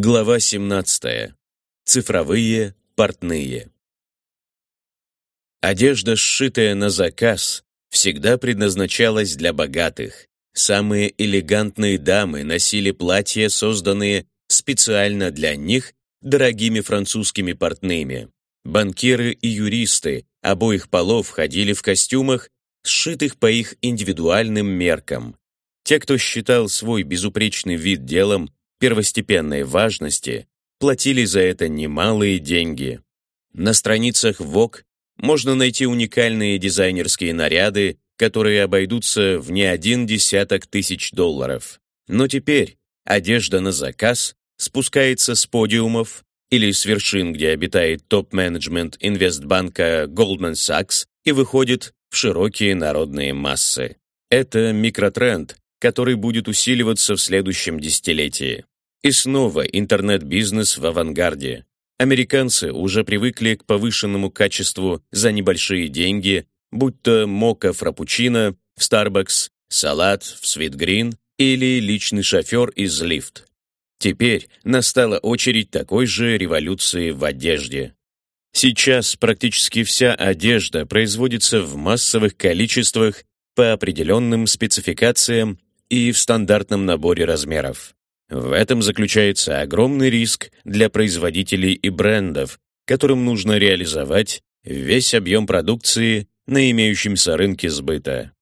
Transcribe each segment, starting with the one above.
Глава 17. Цифровые портные. Одежда, сшитая на заказ, всегда предназначалась для богатых. Самые элегантные дамы носили платья, созданные специально для них дорогими французскими портными. Банкиры и юристы обоих полов ходили в костюмах, сшитых по их индивидуальным меркам. Те, кто считал свой безупречный вид делом первостепенной важности, платили за это немалые деньги. На страницах Vogue можно найти уникальные дизайнерские наряды, которые обойдутся в не один десяток тысяч долларов. Но теперь одежда на заказ спускается с подиумов или с вершин, где обитает топ-менеджмент инвестбанка Goldman Sachs и выходит в широкие народные массы. Это микротренд, который будет усиливаться в следующем десятилетии. И снова интернет-бизнес в авангарде. Американцы уже привыкли к повышенному качеству за небольшие деньги, будь то мока фрапучино в Starbucks, салат в Green или личный шофер из Lyft. Теперь настала очередь такой же революции в одежде. Сейчас практически вся одежда производится в массовых количествах по определенным спецификациям и в стандартном наборе размеров. В этом заключается огромный риск для производителей и брендов, которым нужно реализовать весь объем продукции на имеющемся рынке сбыта.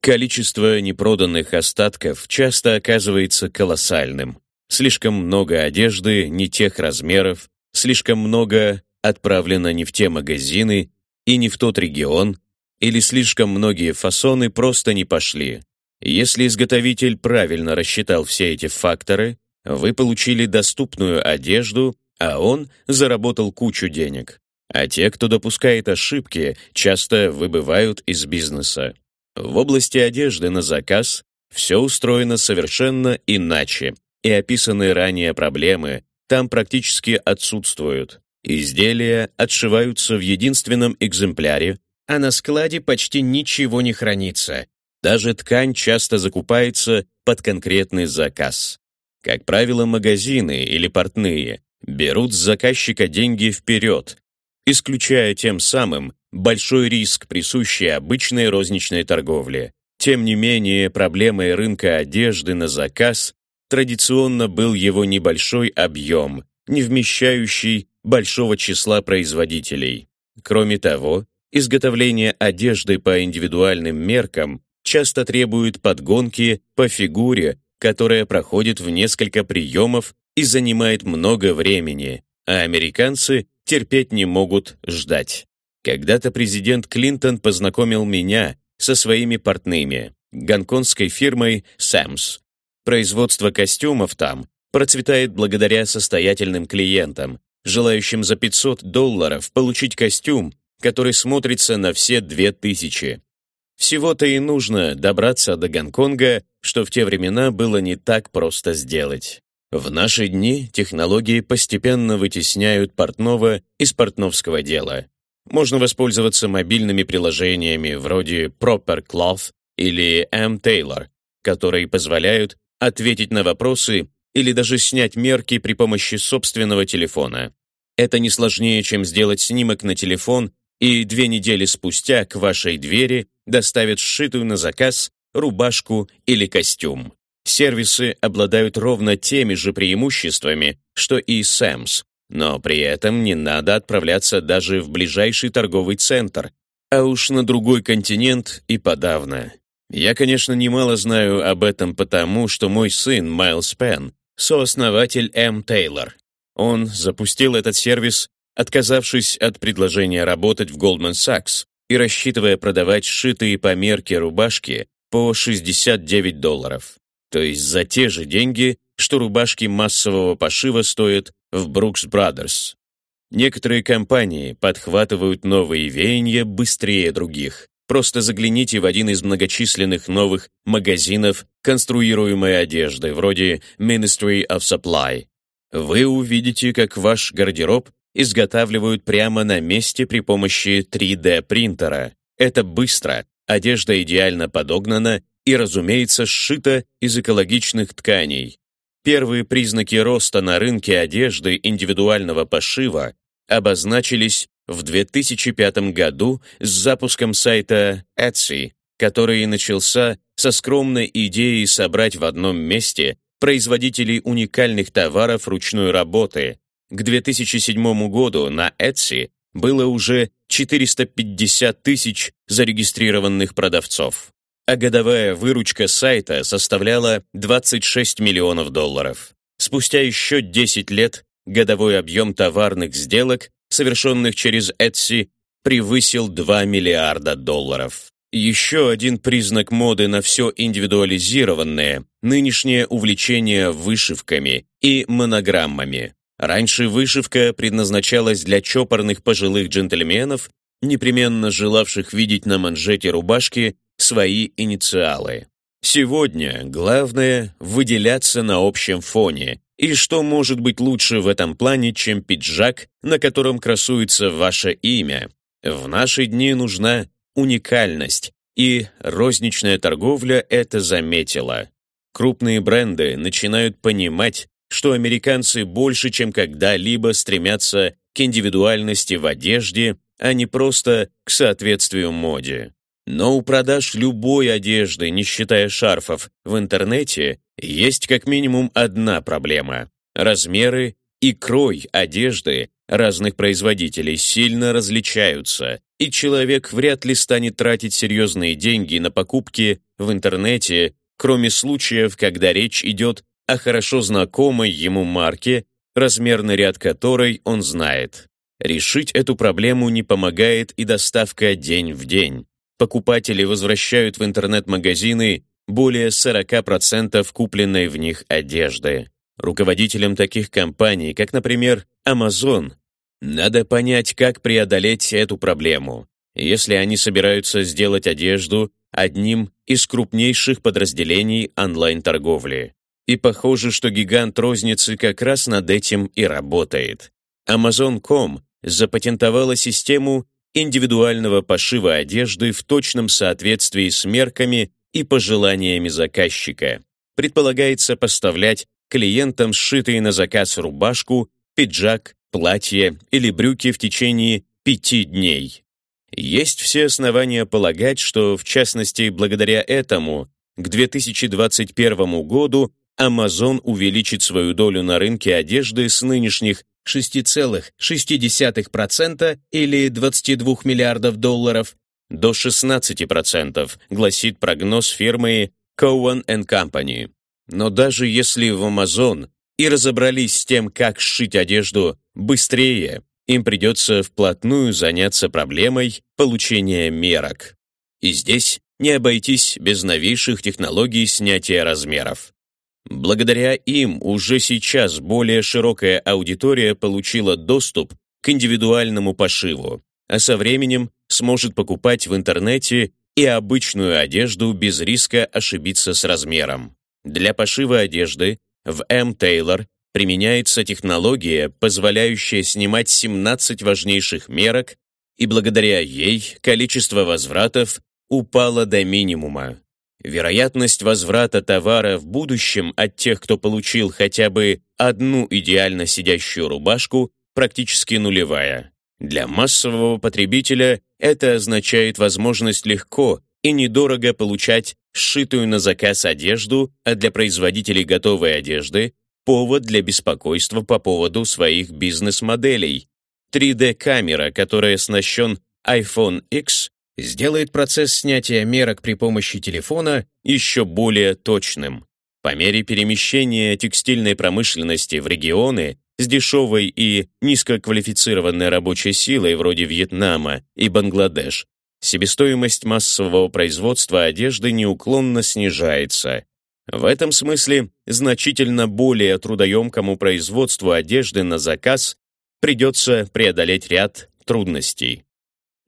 Количество непроданных остатков часто оказывается колоссальным. Слишком много одежды не тех размеров, слишком много отправлено не в те магазины и не в тот регион, или слишком многие фасоны просто не пошли. Если изготовитель правильно рассчитал все эти факторы, вы получили доступную одежду, а он заработал кучу денег. А те, кто допускает ошибки, часто выбывают из бизнеса. В области одежды на заказ все устроено совершенно иначе, и описанные ранее проблемы там практически отсутствуют. Изделия отшиваются в единственном экземпляре, а на складе почти ничего не хранится, даже ткань часто закупается под конкретный заказ. Как правило, магазины или портные берут с заказчика деньги вперед, исключая тем самым большой риск, присущий обычной розничной торговле. Тем не менее, проблемой рынка одежды на заказ традиционно был его небольшой объем, не вмещающий большого числа производителей. Кроме того, изготовление одежды по индивидуальным меркам часто требует подгонки по фигуре, которая проходит в несколько приемов и занимает много времени, а американцы терпеть не могут ждать. Когда-то президент Клинтон познакомил меня со своими портными, гонконгской фирмой Sam's. Производство костюмов там процветает благодаря состоятельным клиентам, желающим за 500 долларов получить костюм, который смотрится на все 2000. Всего-то и нужно добраться до Гонконга, что в те времена было не так просто сделать. В наши дни технологии постепенно вытесняют портного из портновского дела. Можно воспользоваться мобильными приложениями вроде Proper Cloth или M Taylor, которые позволяют ответить на вопросы или даже снять мерки при помощи собственного телефона. Это не сложнее, чем сделать снимок на телефон и две недели спустя к вашей двери доставят сшитую на заказ рубашку или костюм. Сервисы обладают ровно теми же преимуществами, что и Сэмс, но при этом не надо отправляться даже в ближайший торговый центр, а уж на другой континент и подавно. Я, конечно, немало знаю об этом потому, что мой сын Майлз Пен — сооснователь М. Тейлор. Он запустил этот сервис отказавшись от предложения работать в Goldman Sachs и рассчитывая продавать сшитые по мерке рубашки по 69 долларов, то есть за те же деньги, что рубашки массового пошива стоят в Brooks Brothers. Некоторые компании подхватывают новые веяния быстрее других. Просто загляните в один из многочисленных новых магазинов конструируемой одежды, вроде Ministry of Supply. Вы увидите, как ваш гардероб изготавливают прямо на месте при помощи 3D-принтера. Это быстро, одежда идеально подогнана и, разумеется, сшита из экологичных тканей. Первые признаки роста на рынке одежды индивидуального пошива обозначились в 2005 году с запуском сайта Etsy, который начался со скромной идеей собрать в одном месте производителей уникальных товаров ручной работы. К 2007 году на Etsy было уже 450 тысяч зарегистрированных продавцов, а годовая выручка сайта составляла 26 миллионов долларов. Спустя еще 10 лет годовой объем товарных сделок, совершенных через Etsy, превысил 2 миллиарда долларов. Еще один признак моды на все индивидуализированное – нынешнее увлечение вышивками и монограммами. Раньше вышивка предназначалась для чопорных пожилых джентльменов, непременно желавших видеть на манжете рубашки свои инициалы. Сегодня главное – выделяться на общем фоне. И что может быть лучше в этом плане, чем пиджак, на котором красуется ваше имя? В наши дни нужна уникальность, и розничная торговля это заметила. Крупные бренды начинают понимать, что американцы больше, чем когда-либо стремятся к индивидуальности в одежде, а не просто к соответствию моде. Но у продаж любой одежды, не считая шарфов, в интернете есть как минимум одна проблема. Размеры и крой одежды разных производителей сильно различаются, и человек вряд ли станет тратить серьезные деньги на покупки в интернете, кроме случаев, когда речь идет о хорошо знакомой ему марке, размерный ряд которой он знает. Решить эту проблему не помогает и доставка день в день. Покупатели возвращают в интернет-магазины более 40% купленной в них одежды. Руководителям таких компаний, как, например, Amazon, надо понять, как преодолеть эту проблему, если они собираются сделать одежду одним из крупнейших подразделений онлайн-торговли. И похоже, что гигант розницы как раз над этим и работает. Amazon.com запатентовала систему индивидуального пошива одежды в точном соответствии с мерками и пожеланиями заказчика. Предполагается поставлять клиентам сшитые на заказ рубашку, пиджак, платье или брюки в течение пяти дней. Есть все основания полагать, что, в частности, благодаря этому, к 2021 году Amazon увеличит свою долю на рынке одежды с нынешних 6,6% или 22 миллиардов долларов до 16%, гласит прогноз фирмы Cohen Company. Но даже если в Amazon и разобрались с тем, как сшить одежду быстрее, им придется вплотную заняться проблемой получения мерок. И здесь не обойтись без новейших технологий снятия размеров. Благодаря им уже сейчас более широкая аудитория получила доступ к индивидуальному пошиву, а со временем сможет покупать в интернете и обычную одежду без риска ошибиться с размером. Для пошива одежды в M. Taylor применяется технология, позволяющая снимать 17 важнейших мерок, и благодаря ей количество возвратов упало до минимума. Вероятность возврата товара в будущем от тех, кто получил хотя бы одну идеально сидящую рубашку, практически нулевая. Для массового потребителя это означает возможность легко и недорого получать сшитую на заказ одежду, а для производителей готовой одежды – повод для беспокойства по поводу своих бизнес-моделей. 3D-камера, которая оснащен iPhone X, сделает процесс снятия мерок при помощи телефона еще более точным. По мере перемещения текстильной промышленности в регионы с дешевой и низкоквалифицированной рабочей силой вроде Вьетнама и Бангладеш, себестоимость массового производства одежды неуклонно снижается. В этом смысле значительно более трудоемкому производству одежды на заказ придется преодолеть ряд трудностей.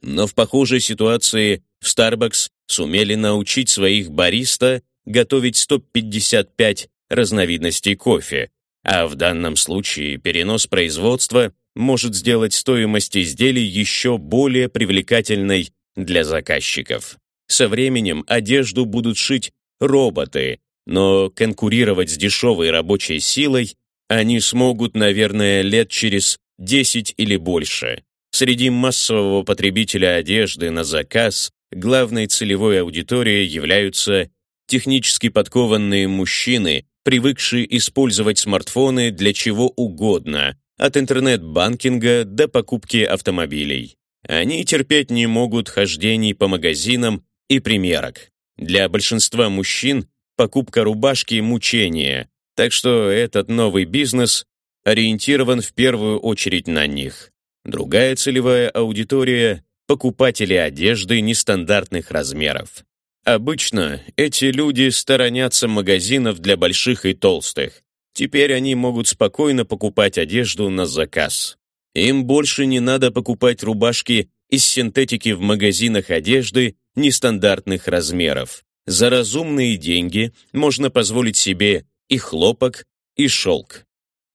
Но в похожей ситуации в Starbucks сумели научить своих бариста готовить 155 разновидностей кофе, а в данном случае перенос производства может сделать стоимость изделий еще более привлекательной для заказчиков. Со временем одежду будут шить роботы, но конкурировать с дешевой рабочей силой они смогут, наверное, лет через 10 или больше. Среди массового потребителя одежды на заказ главной целевой аудиторией являются технически подкованные мужчины, привыкшие использовать смартфоны для чего угодно, от интернет-банкинга до покупки автомобилей. Они терпеть не могут хождений по магазинам и примерок. Для большинства мужчин покупка рубашки – мучение, так что этот новый бизнес ориентирован в первую очередь на них. Другая целевая аудитория – покупатели одежды нестандартных размеров. Обычно эти люди сторонятся магазинов для больших и толстых. Теперь они могут спокойно покупать одежду на заказ. Им больше не надо покупать рубашки из синтетики в магазинах одежды нестандартных размеров. За разумные деньги можно позволить себе и хлопок, и шелк.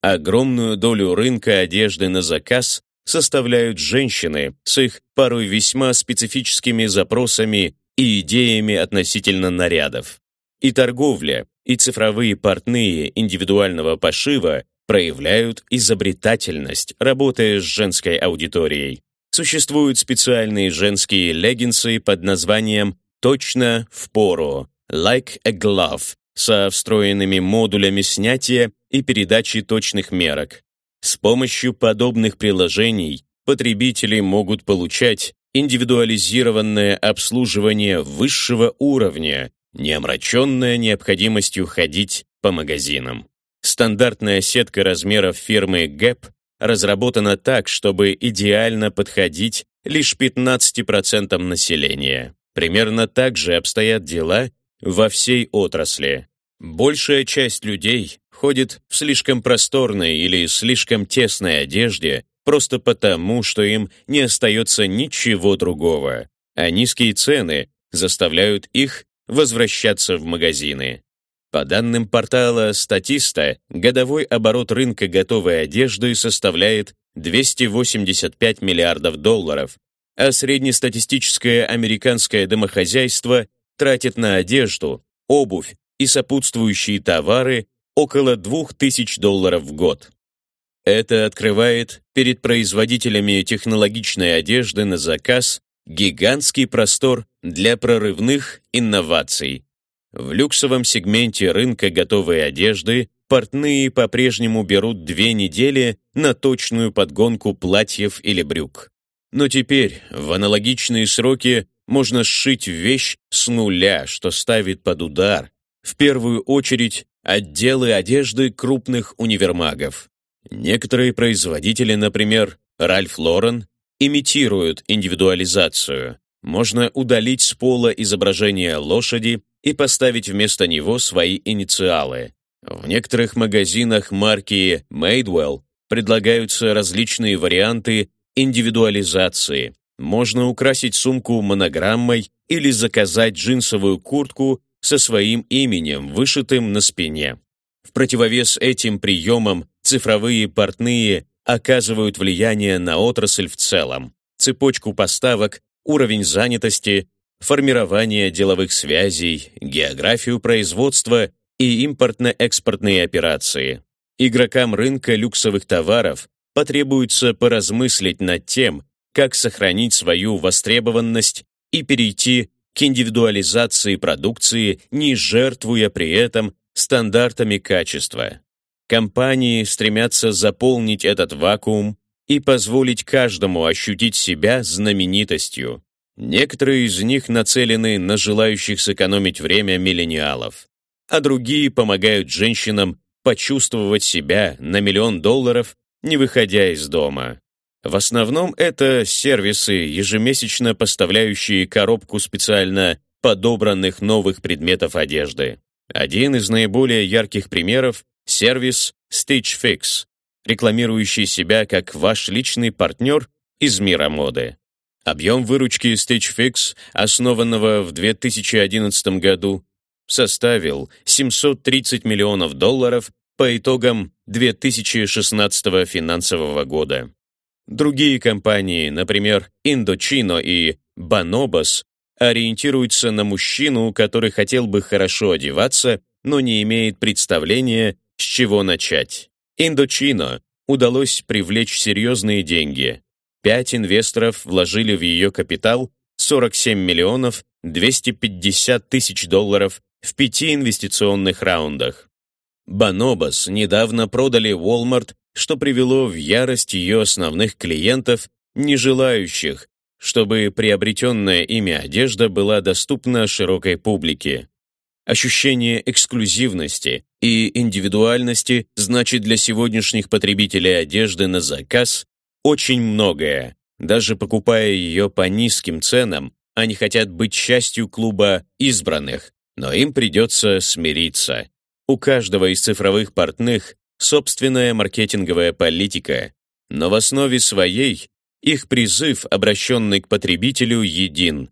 Огромную долю рынка одежды на заказ составляют женщины с их порой весьма специфическими запросами и идеями относительно нарядов. И торговля, и цифровые портные индивидуального пошива проявляют изобретательность, работая с женской аудиторией. Существуют специальные женские леггинсы под названием «Точно в пору» «Like a Glove» со встроенными модулями снятия и передачи точных мерок. С помощью подобных приложений потребители могут получать индивидуализированное обслуживание высшего уровня, не омраченное необходимостью ходить по магазинам. Стандартная сетка размеров фирмы Gap разработана так, чтобы идеально подходить лишь 15% населения. Примерно так же обстоят дела во всей отрасли. Большая часть людей ходит в слишком просторной или слишком тесной одежде просто потому, что им не остается ничего другого, а низкие цены заставляют их возвращаться в магазины. По данным портала Statista, годовой оборот рынка готовой одежды составляет 285 миллиардов долларов, а среднестатистическое американское домохозяйство тратит на одежду, обувь и сопутствующие товары около 2000 долларов в год. Это открывает перед производителями технологичной одежды на заказ гигантский простор для прорывных инноваций. В люксовом сегменте рынка готовой одежды портные по-прежнему берут две недели на точную подгонку платьев или брюк. Но теперь в аналогичные сроки можно сшить вещь с нуля, что ставит под удар, в первую очередь, отделы одежды крупных универмагов. Некоторые производители, например, Ральф Лорен, имитируют индивидуализацию. Можно удалить с пола изображение лошади и поставить вместо него свои инициалы. В некоторых магазинах марки Madewell предлагаются различные варианты индивидуализации. Можно украсить сумку монограммой или заказать джинсовую куртку со своим именем, вышитым на спине. В противовес этим приемам цифровые портные оказывают влияние на отрасль в целом, цепочку поставок, уровень занятости, формирование деловых связей, географию производства и импортно-экспортные операции. Игрокам рынка люксовых товаров потребуется поразмыслить над тем, как сохранить свою востребованность и перейти к индивидуализации продукции, не жертвуя при этом стандартами качества. Компании стремятся заполнить этот вакуум и позволить каждому ощутить себя знаменитостью. Некоторые из них нацелены на желающих сэкономить время миллениалов, а другие помогают женщинам почувствовать себя на миллион долларов, не выходя из дома. В основном это сервисы, ежемесячно поставляющие коробку специально подобранных новых предметов одежды. Один из наиболее ярких примеров — сервис Stitch Fix, рекламирующий себя как ваш личный партнер из мира моды. Объем выручки Stitch Fix, основанного в 2011 году, составил 730 миллионов долларов по итогам 2016 финансового года. Другие компании, например, Indochino и Bonobos, ориентируются на мужчину, который хотел бы хорошо одеваться но не имеет представления, с чего начать. Индочино удалось привлечь серьезные деньги. Пять инвесторов вложили в ее капитал 47 миллионов 250 тысяч долларов в пяти инвестиционных раундах. Банобас недавно продали Walmart, что привело в ярость ее основных клиентов, не желающих, чтобы приобретенная ими одежда была доступна широкой публике. Ощущение эксклюзивности и индивидуальности значит для сегодняшних потребителей одежды на заказ очень многое. Даже покупая ее по низким ценам, они хотят быть частью клуба избранных, но им придется смириться. У каждого из цифровых портных собственная маркетинговая политика, но в основе своей их призыв, обращенный к потребителю, един.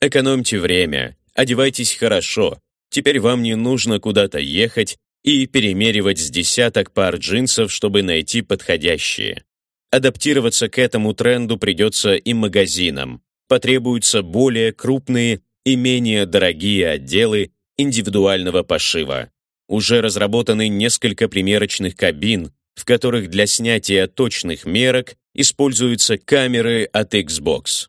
Экономьте время, одевайтесь хорошо, теперь вам не нужно куда-то ехать и перемеривать с десяток пар джинсов, чтобы найти подходящие. Адаптироваться к этому тренду придется и магазинам. Потребуются более крупные и менее дорогие отделы индивидуального пошива. Уже разработаны несколько примерочных кабин, в которых для снятия точных мерок используются камеры от Xbox.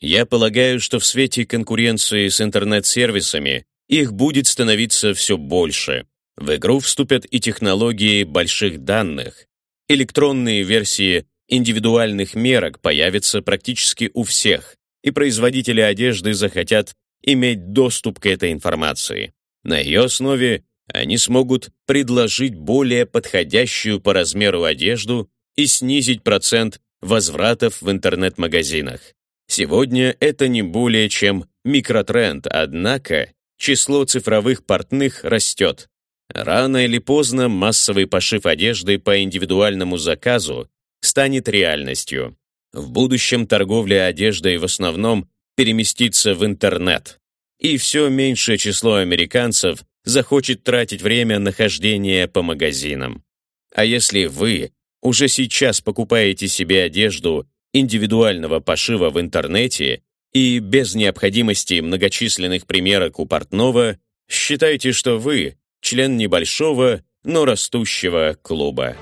Я полагаю, что в свете конкуренции с интернет-сервисами их будет становиться все больше. В игру вступят и технологии больших данных. Электронные версии индивидуальных мерок появятся практически у всех, и производители одежды захотят иметь доступ к этой информации. На ее основе они смогут предложить более подходящую по размеру одежду и снизить процент возвратов в интернет-магазинах. Сегодня это не более чем микротренд, однако число цифровых портных растет. Рано или поздно массовый пошив одежды по индивидуальному заказу станет реальностью. В будущем торговля одеждой в основном переместится в интернет. И все меньшее число американцев захочет тратить время нахождения по магазинам. А если вы уже сейчас покупаете себе одежду индивидуального пошива в интернете и без необходимости многочисленных примерок у портного, считайте, что вы член небольшого, но растущего клуба.